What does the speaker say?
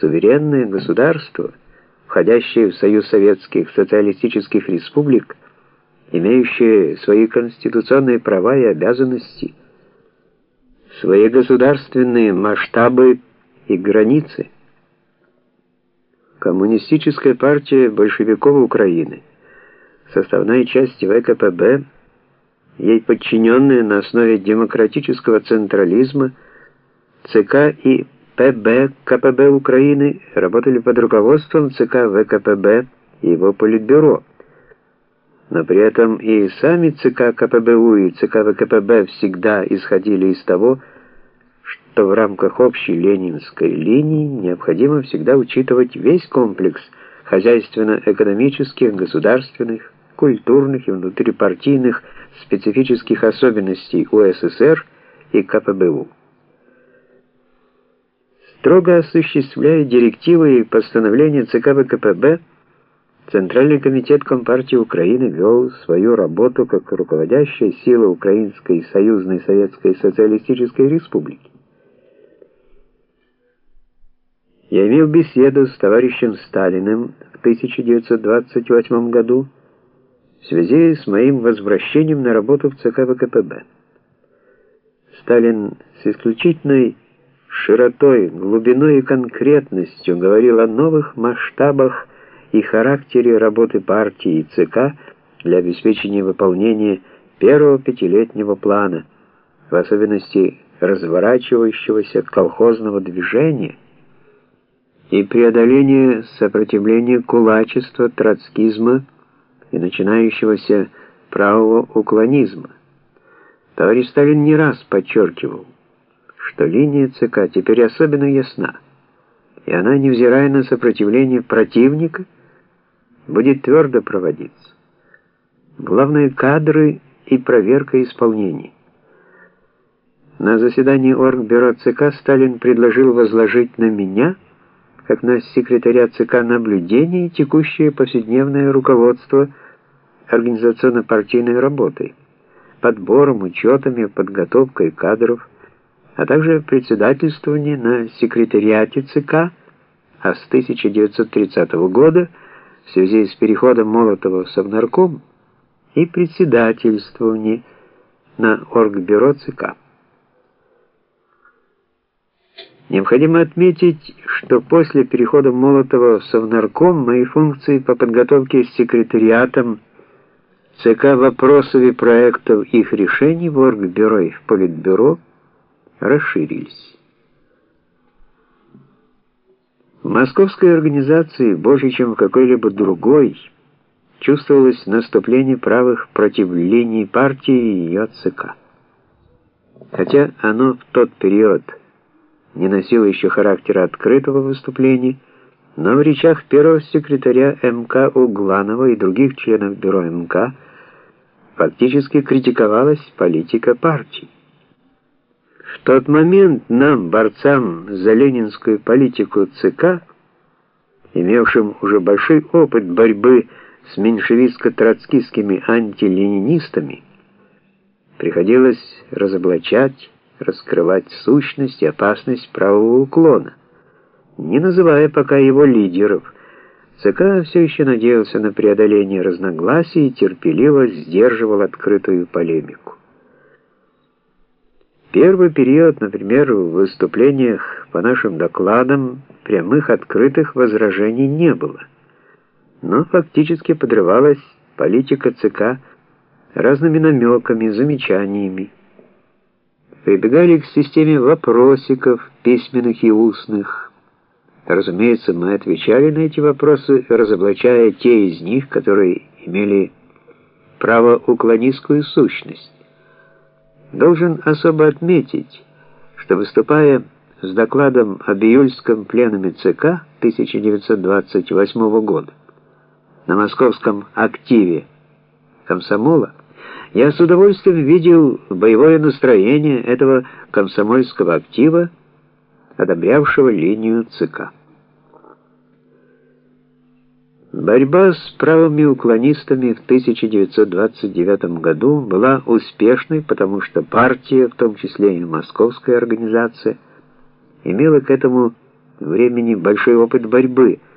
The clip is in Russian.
суверенное государство, входящее в Союз Советских Социалистических Республик, имеющее свои конституционные права и обязанности, свои государственные масштабы и границы. Коммунистическая партия большевиков Украины, составная часть ВКПБ, ей подчиненная на основе демократического централизма, ЦК и ПБ КПБ Украины работали под руководством ЦК ВКПБ и его Политбюро. Но при этом и сами ЦК КПБУ и ЦК ВКПБ всегда исходили из того, что в рамках общей ленинской линии необходимо всегда учитывать весь комплекс хозяйственно-экономических, государственных, культурных и внутрипартийных специфических особенностей УССР и КПБУ. Строго осуществляя директивы и постановления ЦК ВКПБ, Центральный комитет Компартии Украины вел свою работу как руководящая сила Украинской Союзной Советской Социалистической Республики. Я имел беседу с товарищем Сталиным в 1928 году в связи с моим возвращением на работу в ЦК ВКПБ. Сталин с исключительной широтой, глубиной и конкретностью говорил о новых масштабах и характере работы партии и ЦК для обеспечения выполнения первого пятилетнего плана, в особенности разворачивающегося колхозного движения и преодоления сопротивления кулачества, троцкизма и начинающегося правого уклонизма. Товарищ Сталин не раз подчеркивал, что линия ЦК теперь особенно ясна, и она, невзирая на сопротивление противника, будет твердо проводиться. Главное — кадры и проверка исполнений. На заседании Оргбюро ЦК Сталин предложил возложить на меня, как на секретаря ЦК наблюдение текущее повседневное руководство организационно-партийной работой, подбором, учетами, подготовкой кадров, а также председательствование на секретариате ЦК, а с 1930 года в связи с переходом Молотова в Совнарком и председательствование на Оргбюро ЦК. Необходимо отметить, что после перехода Молотова в Совнарком мои функции по подготовке с секретариатом ЦК вопросов и проектов их решений в Оргбюро и в Политбюро расширились. В московской организации больше, чем в какой-либо другой, чувствовалось наступление правых противлений партии и ее ЦК. Хотя оно в тот период не носило еще характера открытого выступления, но в речах первого секретаря МК Угланова и других членов бюро МК фактически критиковалась политика партии. В тот момент нам, борцам за ленинскую политику ЦК, имевшим уже большой опыт борьбы с меньшевистско-троцкистскими антиленинистами, приходилось разоблачать, раскрывать сущность и опасность правого уклона, не называя пока его лидеров. ЦК все еще надеялся на преодоление разногласий и терпеливо сдерживал открытую полемику. Первый период, например, в выступлениях по нашим докладам прямых открытых возражений не было. Но фактически подрывалась политика ЦК разными намеками, замечаниями. Прибегали к системе вопросиков, письменных и устных. Разумеется, мы отвечали на эти вопросы, разоблачая те из них, которые имели правоуклонистскую сущность. Должен особо отметить, что выступая с докладом об июльском пленуме ЦК 1928 года на московском активе комсомола, я с удовольствием видел боевое настроение этого комсомольского актива, одобрявшего линию ЦК. Борьба с правыми уклонистами в 1929 году была успешной, потому что партия, в том числе и московская организация, имела к этому времени большой опыт борьбы –